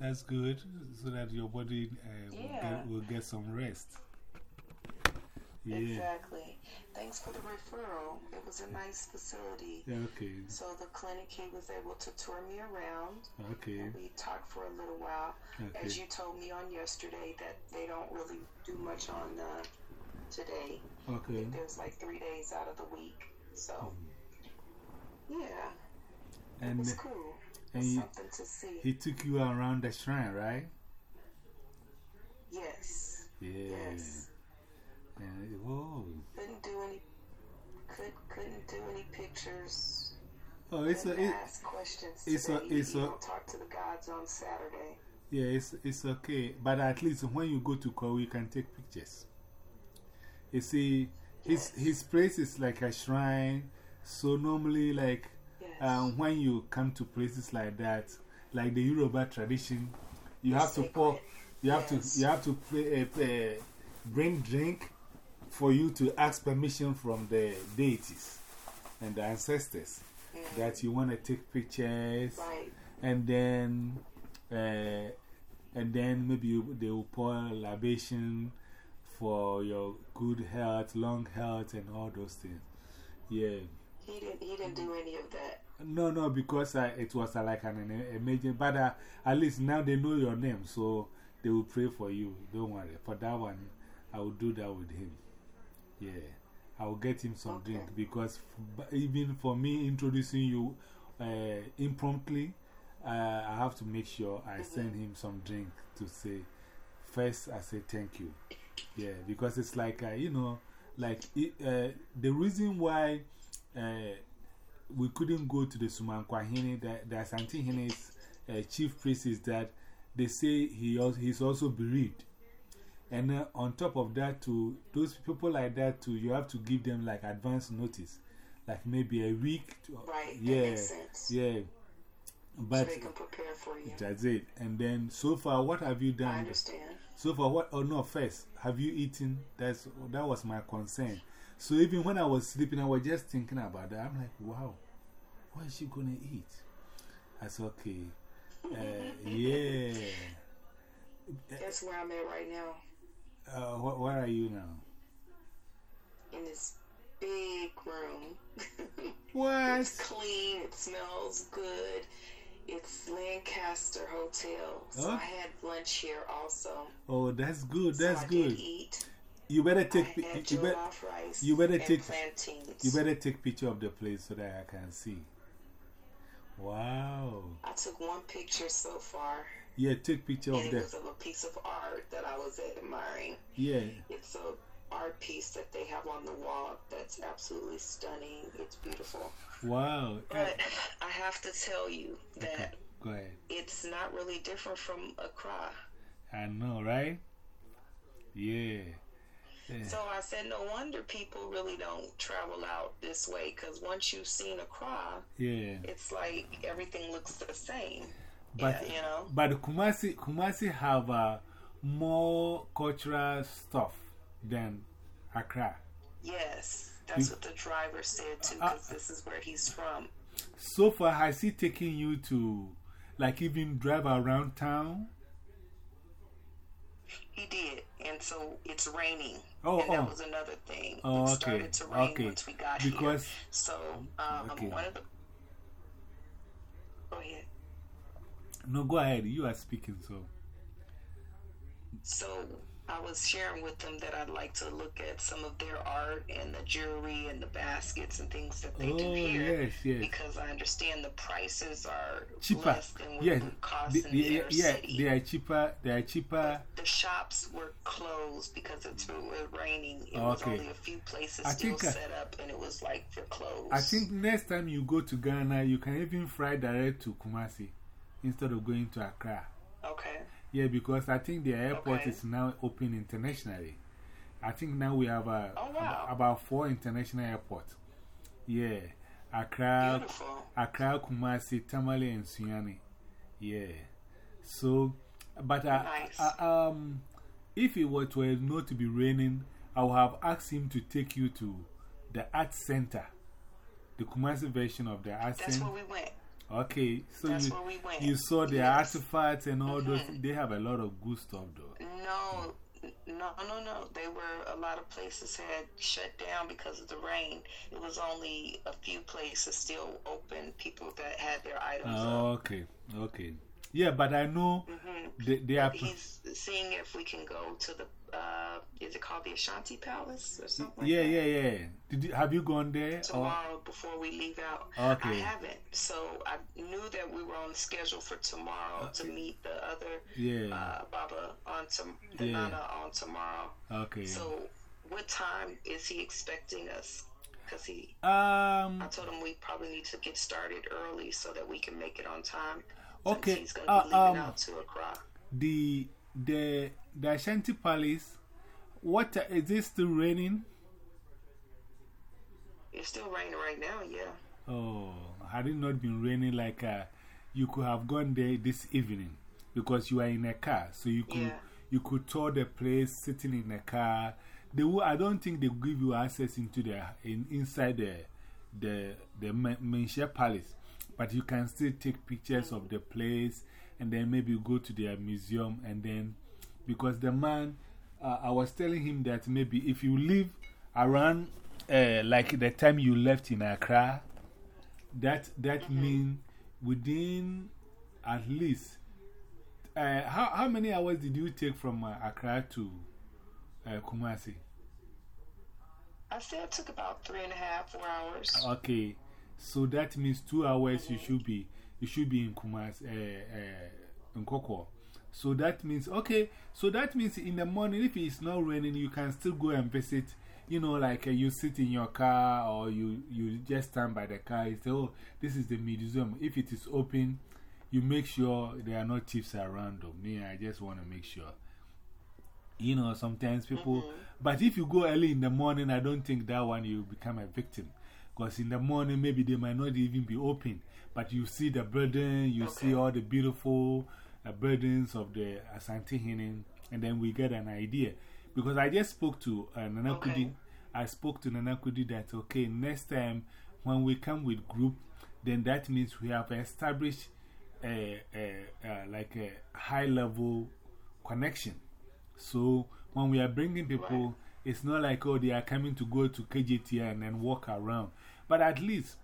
That's good, so that your body uh, will, Yeah. get, will get some rest. Yeah. Exactly. Thanks for the referral. It was a nice facility. Yeah, okay. So the clinic, he was able to tour me around. Okay. And we talked for a little while. Okay. As you told me on yesterday that they don't really do much on uh, today. Okay. There's like three days out of the week. So, yeah, it was cool. And you- something to see. he took you around the shrine, right? yes. Yeah. Yes. And, whoa. Couldn't do any. Could couldn't do any pictures. Oh, it's a, it, ask questions. it's a- it's you a- talk to the gods on Saturday. yeah, it's, it's okay. But at least when you go to Korea, you can take pictures. You see, his, Yes. his place is like a shrine. So normally, like. Um, when you come to places like that, like the Yoruba tradition, you It's have to pour, you have Yes. to, you have to play, uh, bring drink for you to ask permission from the deities and the ancestors that you want to take pictures. right. And then, uh, and then maybe you, they will pour libation for your good health, long health, and all those things. Yeah. He didn't. He didn't do any of that. No, no, because uh, it was uh, like an, an emergency. But uh, at least now they know your name, so they will pray for you. Don't worry. For that one, I will do that with him. Yeah. I will get him some Okay. drink because even for me introducing you uh, impromptu, uh, I have to make sure I send him some drink to say, first, I say thank you. Yeah, because it's like, uh, you know, like it, uh, the reason why uh, we couldn't go to the Sumankwaahene, the, the Asante uh, chief priest is that they say he also, he's also bereaved. And uh, on top of that, to those people like that, too, you have to give them like advance notice, like maybe a week. To, Right. Yeah, yeah. so But they can prepare for you. that's it. And then so far, what have you I done? understand. So far, what? Oh no, first, have you eaten? That's that was my concern. So even when I was sleeping, I was just thinking about that. I'm like, wow, what is she gonna eat? I said, okay, uh, yeah. That's where I'm at right now. Uh, wh where are you now? In this big room. What? It's clean. It smells good. It's Lancaster Hotel. So Oh. I had lunch here also. Oh, that's good. So That's I good. Eat. You better take you, bet, you better take- plantains. you better take picture of the place so that I can see. Wow. I took one picture so far, Yeah, take picture of was of a piece of art that I was admiring. yeah. It's a art piece that they have on the wall that's absolutely stunning. It's beautiful. Wow. But I have to tell you that Go ahead. it's not really different from Accra. I know, right? Yeah. Yeah. So I said, no wonder people really don't travel out this way because once you've seen Accra, Yeah. it's like everything looks the same. But, yeah, you know. but Kumasi, Kumasi have uh, more cultural stuff than Accra. Yes, that's what the driver said too, Uh, because this is where he's from. So far, has he taken you to, like, even drive around town? He did, and so it's raining. Oh, and that oh. was another thing. Oh, it okay, started to rain okay. once we got here. Because- So, um, Okay. one of the. Go ahead. No, go ahead. You are speaking, so. So I was sharing with them that I'd like to look at some of their art and the jewelry and the baskets and things that they do Oh, here. yes, yes. Because I understand the prices are Cheaper. less than what Yes. it would cost The- in the- the inner yeah, city. they are cheaper. They are cheaper. the shops were closed because it's it was raining. It was Okay. only a few places I still think, set up, and it was like for clothes. I think next time you go to Ghana, you can even fly direct to Kumasi instead of going to Accra. Yeah, because I think the airport Okay. is now open internationally. I think now we have uh, Oh, wow. ab- about four international airports. Yeah. Accra, Beautiful. Accra, Kumasi, Tamale, and Sunyani. Yeah. So, but uh, Nice. uh, um, if it were to not to be raining, I would have asked him to take you to the art center, the Kumasi version of the art That's center. where we went. Okay, so That's you, we went. you saw the Yes. artifacts and all those. Mhm. They have a lot of good stuff, though. No, no, no, no. They were a lot of places had shut down because of the rain. It was only a few places still open. People that had their items Oh, up. okay, okay. Yeah, but I know hmm they, they are. He's seeing if we can go to the. Uh, is it called the Ashanti Palace or something? Like Yeah, that? yeah, yeah. Did you, have you gone there? Or, Tomorrow before we leave out. Okay. I haven't. So I knew that we were on schedule for tomorrow to meet the other yeah, uh, Baba on tom- the Yeah. Nana on tomorrow. okay. So, what time is he expecting us? Because he, um, I told him we probably need to get started early so that we can make it on time. Okay, he's going to uh, be leaving um, out two o'clock. the the the Ashanti Palace. What uh, is it still raining? It's still raining right now. Yeah. Oh, had it not been raining, like uh, you could have gone there this evening because you are in a car, so you could Yeah. you could tour the place sitting in a car. They will, I don't think they give you access into the in, inside the the the Men- Manhyia Palace, but you can still take pictures of the place and then maybe go to their museum and then because the man, uh, I was telling him that maybe if you live around uh, like the time you left in Accra, that that -hmm. mean within at least uh, how, how many hours did you take from uh, Accra to uh, Kumasi? I said it took about three and a half, four hours. Okay, so that means two hours you should be you should be in Kumasi, uh, uh, in Koko. So that means, okay, so that means in the morning, if it's not raining, you can still go and visit. You know, like uh, you sit in your car or you, you just stand by the car. You say, Oh, this is the museum. If it is open, you make sure there are no thieves around. Me, I just want to make sure. You know, sometimes people, -hmm. but if you go early in the morning, I don't think that one you become a victim. Because in the morning, maybe they might not even be open. But you see the building, you see all the beautiful buildings of the Asantehene, and then we get an idea. Because I just spoke to uh, Nana Okay. Kudi. I spoke to Nana Kudi that, okay, next time when we come with group, then that means we have established a, a, a, like a high level connection. So when we are bringing people, Right. it's not like, oh, they are coming to go to KJT and then walk around. But at least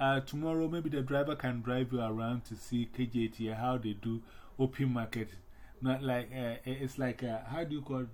uh, tomorrow, maybe the driver can drive you around to see KJT, how they do open market. Not like, uh, it's like, uh, how do you call,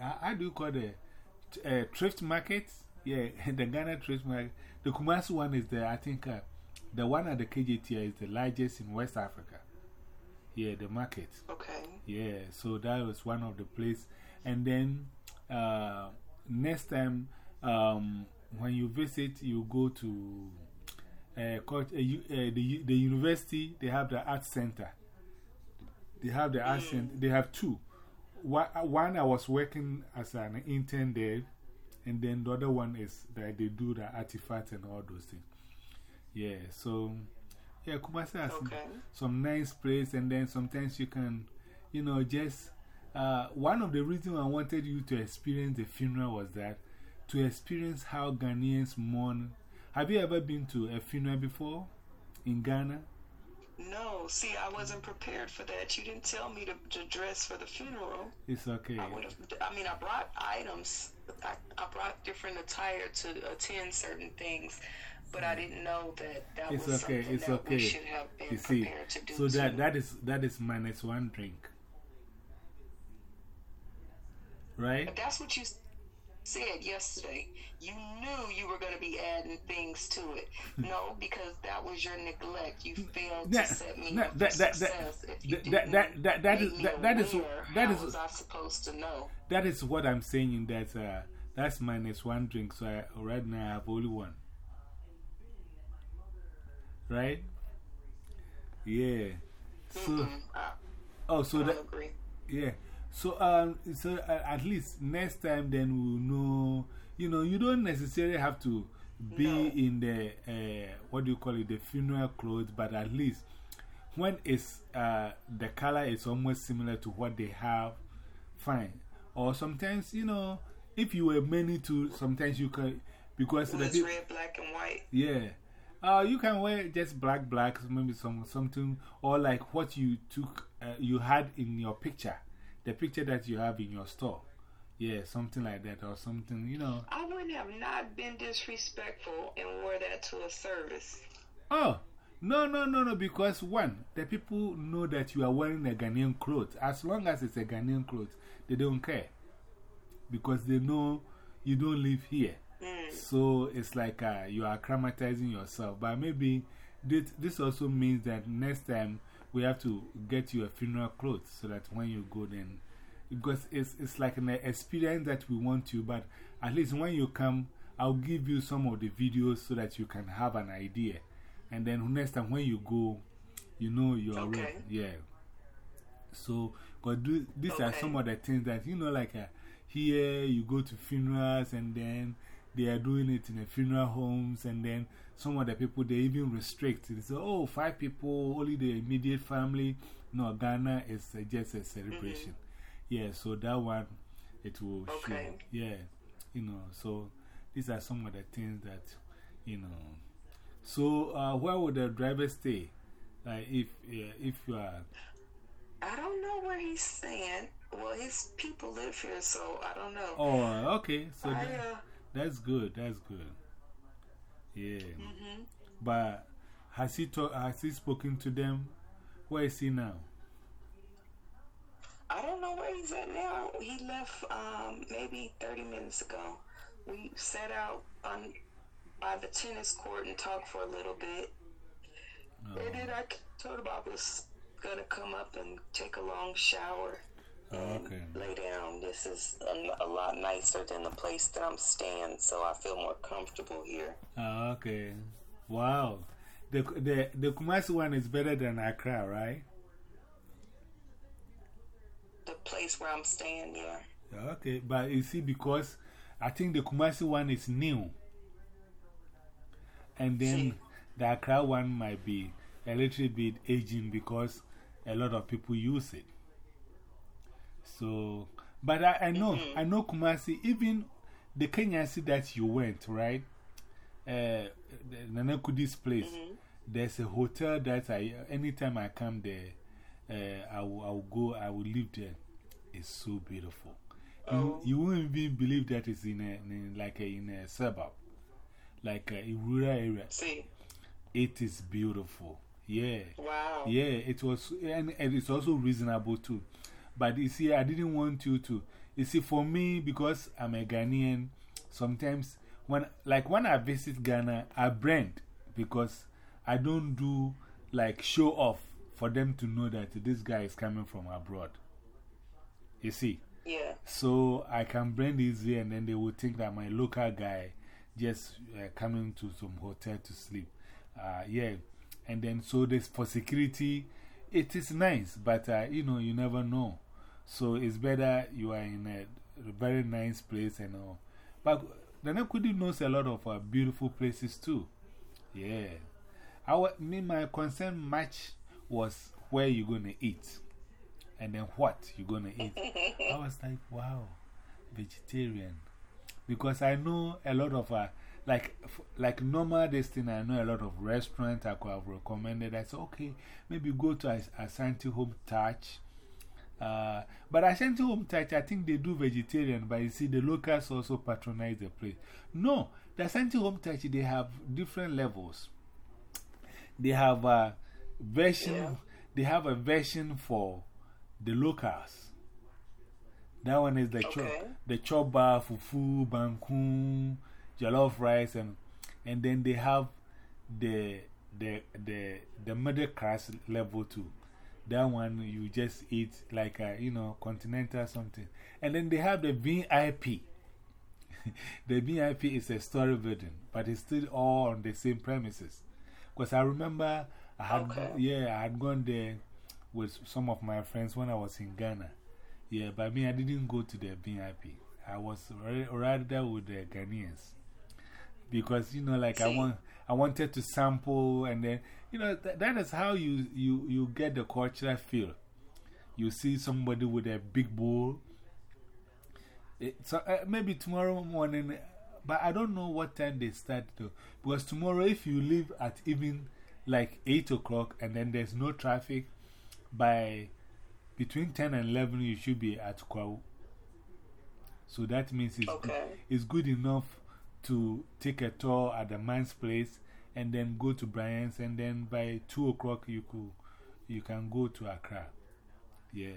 how, how do you call the uh, thrift market? Yeah, the Ghana thrift market. The Kumasi one is the, I think, uh, the one at the KJT is the largest in West Africa. Yeah, the market. Okay. Yeah, so that was one of the place. And then uh, next time, um, when you visit, you go to uh, court, uh, uh, the, the university, they have the art center. They have the art center, they have two. One, one, I was working as an intern there, and then the other one is that they do the artifacts and all those things. Yeah, so yeah, Kumasi has Okay. some nice place, and then sometimes you can, you know, just. Uh, one of the reasons I wanted you to experience the funeral was that to experience how Ghanaians mourn. Have you ever been to a funeral before in Ghana? No, see, I wasn't prepared for that. You didn't tell me to, to dress for the funeral. It's okay. I would have, I mean, I brought items. I, I brought different attire to attend certain things, but I didn't know that that It's was okay, something it's that okay. we should have been You see, prepared to do. so that, too. that, is, that is minus one drink. Right? But that's what you said yesterday. You knew you were going to be adding things to it. No, because that was your neglect. You failed That- to set me that- up for that- that- success. that- that- that- that make is- that- that is- that is- was I supposed to know? That is what I'm saying in that uh, that's minus one drink, so I, right now I have only one. Right? Yeah. So, I, oh, so I that, agree. yeah. So, um, so uh, at least next time, then we'll know. You know, you don't necessarily have to be No. in the uh, what do you call it, the funeral clothes, but at least when it's uh, the color is almost similar to what they have, fine. Or sometimes, you know, if you were many to, sometimes you can, because It the red, black, and white. yeah. Uh, you can wear just black, black, maybe some something, or like what you took, uh, you had in your picture, the picture that you have in your store. Yeah, something like that, or something, you know. I wouldn't have not been disrespectful and wore that to a service. Oh, no, no, no, no, because one, the people know that you are wearing a Ghanaian clothes. As long as it's a Ghanaian clothes, they don't care. Because they know you don't live here. Mm. So it's like uh, you are acclimatizing yourself. But maybe this, this also means that next time we have to get you a funeral clothes so that when you go, then because it's, it's like an experience that we want you, but at least when you come, I'll give you some of the videos so that you can have an idea. And then next time when you go, you know you're Okay. Yeah. So, because these are some of the things that, you know, like uh, here you go to funerals and then they are doing it in the funeral homes, and then some of the people they even restrict. They say, oh, five people, only the immediate family. No, Ghana is uh, just a celebration. Yeah, so that one, it will show. Yeah, you know, so these are some of the things that, you know. So, uh, where would the driver stay? Like, if, uh, if you are. I don't know where he's staying. Well, his people live here, so I don't know. Oh, okay. So I, uh, that's good. That's good. Yeah. mm-hmm. But has he, talk, has he spoken to them? Where is he now? I don't know where he's at now. He left um, maybe 30 minutes ago. We sat out on by the tennis court and talked for a little bit. Oh, And then I told him I was going to come up and take a long shower oh, and okay. lay down. This is a, a lot nicer than the place that I'm staying, so I feel more comfortable here. Oh, okay. Wow. The, the, the Kumasi one is better than Accra, right? The place where I'm staying, yeah. Okay. But you see, because I think the Kumasi one is new. And then See. the Accra one might be a little bit aging because a lot of people use it. So, but I, I know, -hmm. I know Kumasi, even the Kenya city that you went, right? Uh, Nanakudi's place. -hmm. There's a hotel that I, anytime I come there, uh, I, will, I will go, I will live there. It's so beautiful. You, Oh. you won't even believe that it's in a, in like a, in a suburb, like a rural area. See, It is beautiful. Yeah. wow. Yeah, it was, and, and it's also reasonable too. But you see, I didn't want you to. You see, for me, because I'm a Ghanaian, sometimes when, like when I visit Ghana, I brand because I don't do like show off for them to know that this guy is coming from abroad. You see? Yeah. So I can brand easy and then they will think that my local guy just uh, coming to some hotel to sleep. Uh, yeah. And then so this for security, it is nice, but uh, you know, you never know. So it's better you are in a very nice place and all. But Nanakudi knows a lot of uh, beautiful places too. Yeah. I, me, my concern much was where you're going to eat and then what you're going to eat. I was like, wow, vegetarian. Because I know a lot of, uh, like, like normal this thing, I know a lot of restaurants I could have recommended. I said, okay, maybe go to As- Ashanti Home Touch. Uh, but Ashanti Home Touch, I think they do vegetarian, but you see, the locals also patronize the place. No, the Ashanti Home Touch, they have different levels. They have a version, Yeah. they have a version for the locals. That one is the chop, the choba, fufu, bankun, jollof rice, and, and then they have the, the, the, the middle class level too. That one you just eat like a, you know, continental something. And then they have the VIP. the VIP is a story building, but it's still all on the same premises. Because I remember I had, Okay. yeah, I had gone there with some of my friends when I was in Ghana. Yeah, but me, I didn't go to the VIP. I was ra- rather with the Ghanaians. Because, you know, like I, want, I wanted to sample, and then, you know, th that is how you, you, you get the cultural feel. You see somebody with a big bowl. It, so, uh, maybe tomorrow morning, but I don't know what time they start though. Because tomorrow, if you leave at even like 8 o'clock and then there's no traffic, by between 10 and 11, you should be at Kwahu. So that means it's, okay. it's good enough to take a tour at the man's place and then go to Brian's, and then by 2 o'clock, you, could, you can go to Accra. Yeah.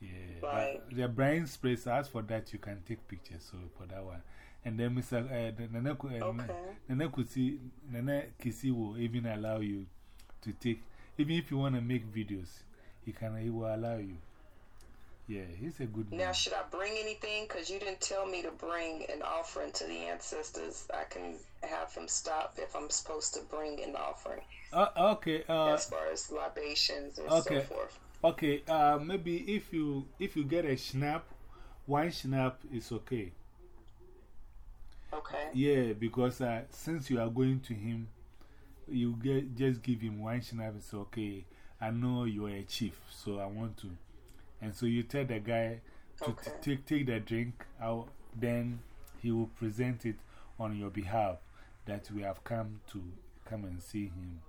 Yeah. Right. The Brian's place, as for that, you can take pictures. So for that one. And then Mr. Uh, Nana, uh, okay. Nana, Kusi, Nana Kisi will even allow you to take, even if you want to make videos, he, can, he will allow you. Yeah, he's a good man. Now, should I bring anything? Because you didn't tell me to bring an offering to the ancestors. I can have him stop if I'm supposed to bring an offering. Uh, okay. Uh, as far as libations and okay. so forth. Okay, uh, maybe if you if you get a schnapp, one schnapp is okay. Okay. Yeah, because uh, since you are going to him, you get just give him one schnapp. It's okay. I know you are a chief, so I want to. And so you tell the guy to Okay. take take the drink out, then he will present it on your behalf that we have come to come and see him.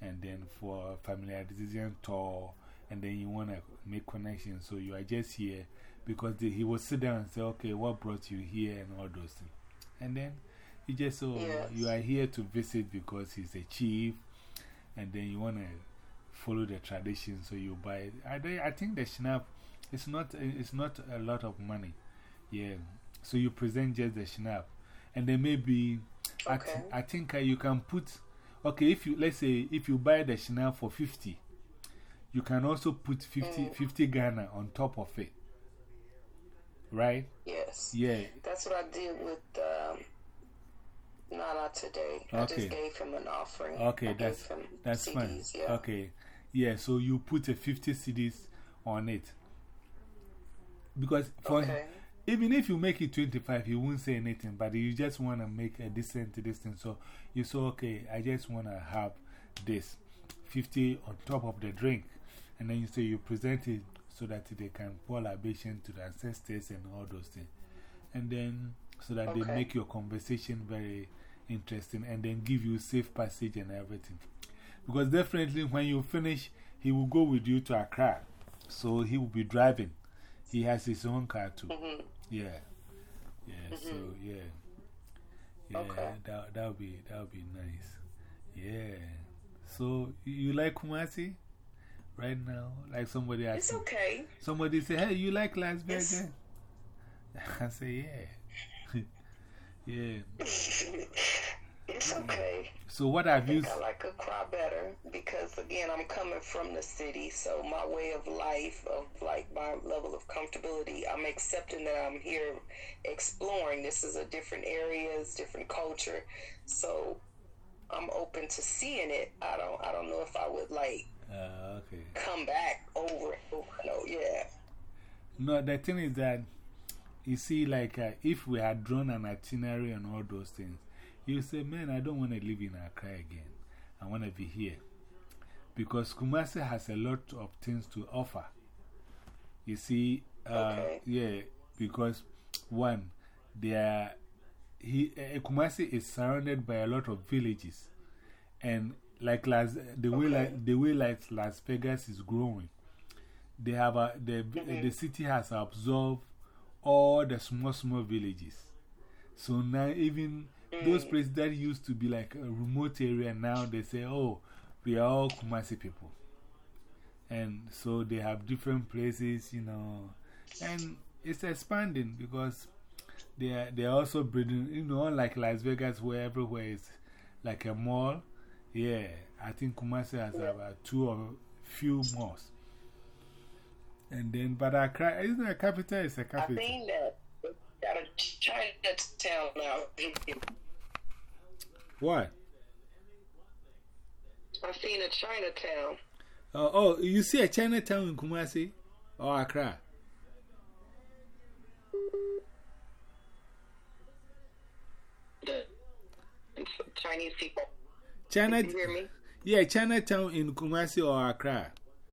And then for familiarization tour, and then you want to make connections. So you are just here because the, he will sit down and say, okay, what brought you here and all those things. And then he just, so Yes. you are here to visit because he's a chief, and then you want to follow the tradition, so you buy it. I, think- I think the schnapp it's not, it's not a lot of money. Yeah. So you present just the schnapp. And then maybe, I, th Okay. I think uh, you can put, okay, if you, let's say, if you buy the schnapp for 50, you can also put 50, Mm. 50 Ghana on top of it. Right? Yes. Yeah. That's what I did with um, Nana today. I just gave him an offering. Okay, I that's, that's fine. Yeah. Okay. Yeah, so you put a 50 cedis on it. Because for Okay. even if you make it 25, he won't say anything, but you just want to make a decent distance. So you say, okay, I just want to have this 50 on top of the drink. And then you say you present it so that they can pour libation to the ancestors and all those things. And then so that they make your conversation very interesting and then give you safe passage and everything. Because definitely when you finish, he will go with you to Accra. So he will be driving. He has his own car too. -hmm. Yeah. Yeah, so yeah. Yeah, Okay. that, that would be, that would be nice. Yeah. So you like Kumasi right now? Like somebody asked me- okay. Somebody say, hey, you like Las It's- Vegas? I say, yeah. yeah. It's okay. So what I have you. think I like Accra better because, again, I'm coming from the city, so my way of life, of like my level of comfortability, I'm accepting that I'm here exploring. This is a different areas, different culture, so I'm open to seeing it. I don't, I don't know if I would like Uh, okay. come back over and over. No, yeah. No, the thing is that, you see, like, uh, if we had drawn an itinerary and all those things, you say, man, I don't want to live in Accra again. I want to be here. Because Kumasi has a lot of things to offer. You see, uh, Okay. yeah, because one, there, he, uh, Kumasi is surrounded by a lot of villages. And like Las, the, way, like, the way like Las Vegas is growing, they have a, the, -hmm. the city has absorbed all the small, small villages. So now, even those places that used to be like a remote area, now they say, oh, we are all Kumasi people. And so they have different places, you know, and it's expanding because they are, they are also building, you know, like Las Vegas, where everywhere is like a mall. Yeah, I think Kumasi has about two or few malls. And then, but Accra, isn't a capital? It's a capital. seen that. Got a Chinatown now. What? I've seen a Chinatown. Uh, oh, you see a Chinatown in Kumasi or Accra? The Chinese people. China, You hear me? yeah, Chinatown in Kumasi or Accra.